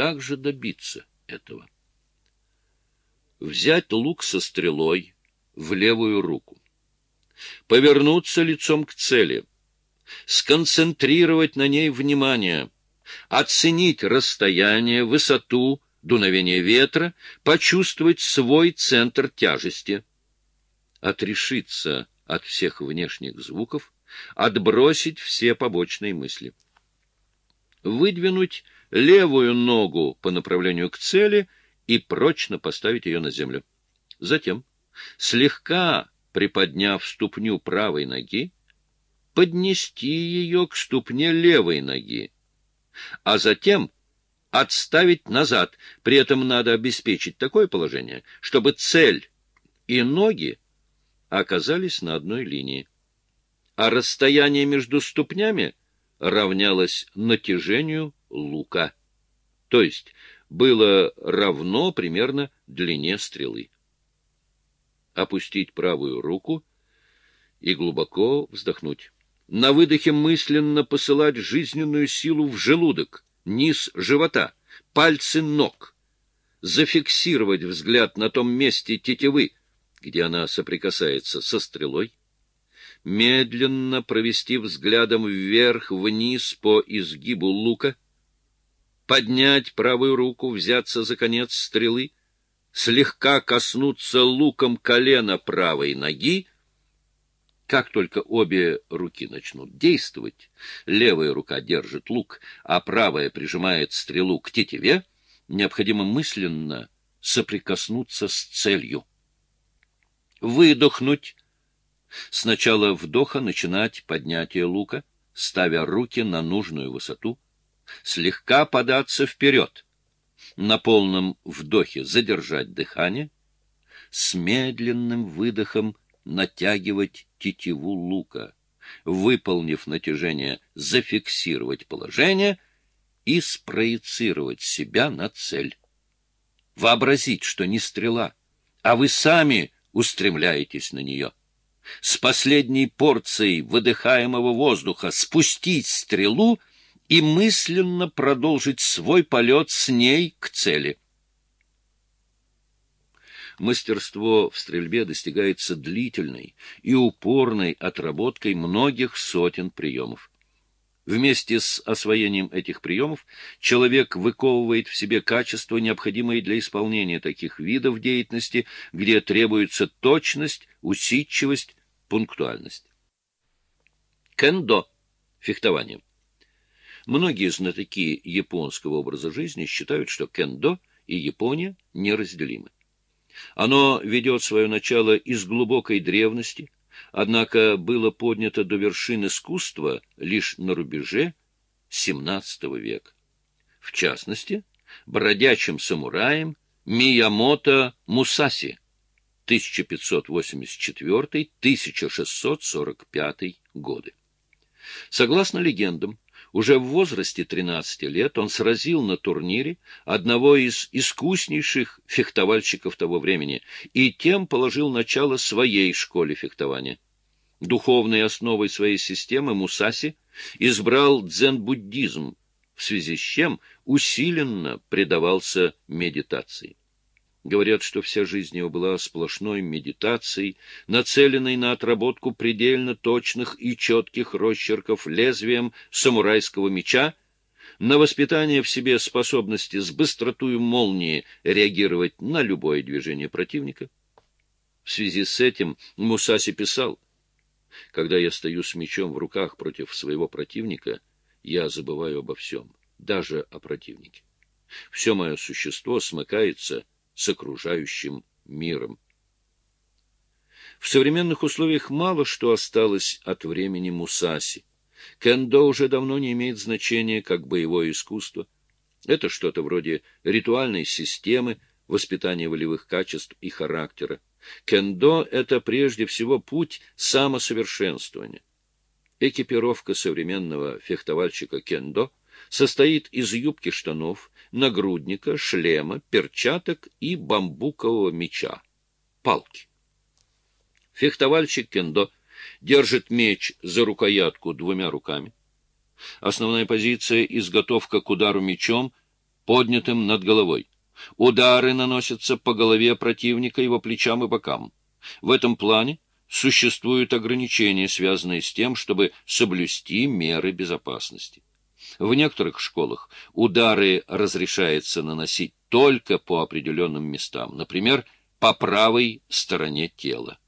как же добиться этого? Взять лук со стрелой в левую руку, повернуться лицом к цели, сконцентрировать на ней внимание, оценить расстояние, высоту, дуновение ветра, почувствовать свой центр тяжести, отрешиться от всех внешних звуков, отбросить все побочные мысли. Выдвинуть левую ногу по направлению к цели и прочно поставить ее на землю. Затем, слегка приподняв ступню правой ноги, поднести ее к ступне левой ноги, а затем отставить назад. При этом надо обеспечить такое положение, чтобы цель и ноги оказались на одной линии, а расстояние между ступнями равнялось натяжению лука, то есть было равно примерно длине стрелы. Опустить правую руку и глубоко вздохнуть. На выдохе мысленно посылать жизненную силу в желудок, низ живота, пальцы ног. Зафиксировать взгляд на том месте тетивы, где она соприкасается со стрелой. Медленно провести взглядом вверх-вниз по изгибу лука. Поднять правую руку, взяться за конец стрелы. Слегка коснуться луком колена правой ноги как только обе руки начнут действовать, левая рука держит лук, а правая прижимает стрелу к тетиве, необходимо мысленно соприкоснуться с целью. Выдохнуть. Сначала вдоха начинать поднятие лука, ставя руки на нужную высоту, слегка податься вперед, на полном вдохе задержать дыхание, с медленным выдохом натягивать тетиву лука, выполнив натяжение, зафиксировать положение и спроецировать себя на цель. Вообразить, что не стрела, а вы сами устремляетесь на нее. С последней порцией выдыхаемого воздуха спустить стрелу и мысленно продолжить свой полет с ней к цели. Мастерство в стрельбе достигается длительной и упорной отработкой многих сотен приемов. Вместе с освоением этих приемов человек выковывает в себе качества, необходимые для исполнения таких видов деятельности, где требуется точность, усидчивость, пунктуальность. Кендо – фехтование. Многие знатоки японского образа жизни считают, что кендо и Япония неразделимы. Оно ведет свое начало из глубокой древности, однако было поднято до вершин искусства лишь на рубеже XVII века. В частности, бродячим самураем Миямото Мусаси 1584-1645 годы. Согласно легендам, уже в возрасте 13 лет он сразил на турнире одного из искуснейших фехтовальщиков того времени и тем положил начало своей школе фехтования. Духовной основой своей системы Мусаси избрал дзен-буддизм, в связи с чем усиленно предавался медитации. Говорят, что вся жизнь его была сплошной медитацией, нацеленной на отработку предельно точных и четких росчерков лезвием самурайского меча, на воспитание в себе способности с быстротою молнии реагировать на любое движение противника. В связи с этим Мусаси писал, «Когда я стою с мечом в руках против своего противника, я забываю обо всем, даже о противнике. Все мое существо смыкается с окружающим миром. В современных условиях мало что осталось от времени Мусаси. Кендо уже давно не имеет значения как боевое искусство. Это что-то вроде ритуальной системы воспитания волевых качеств и характера. Кендо — это прежде всего путь самосовершенствования. Экипировка современного фехтовальщика кендо состоит из юбки штанов, нагрудника, шлема, перчаток и бамбукового меча, палки. Фехтовальщик кендо держит меч за рукоятку двумя руками. Основная позиция — изготовка к удару мечом поднятым над головой. Удары наносятся по голове противника, его плечам и бокам. В этом плане существуют ограничения, связанные с тем, чтобы соблюсти меры безопасности. В некоторых школах удары разрешается наносить только по определенным местам, например, по правой стороне тела.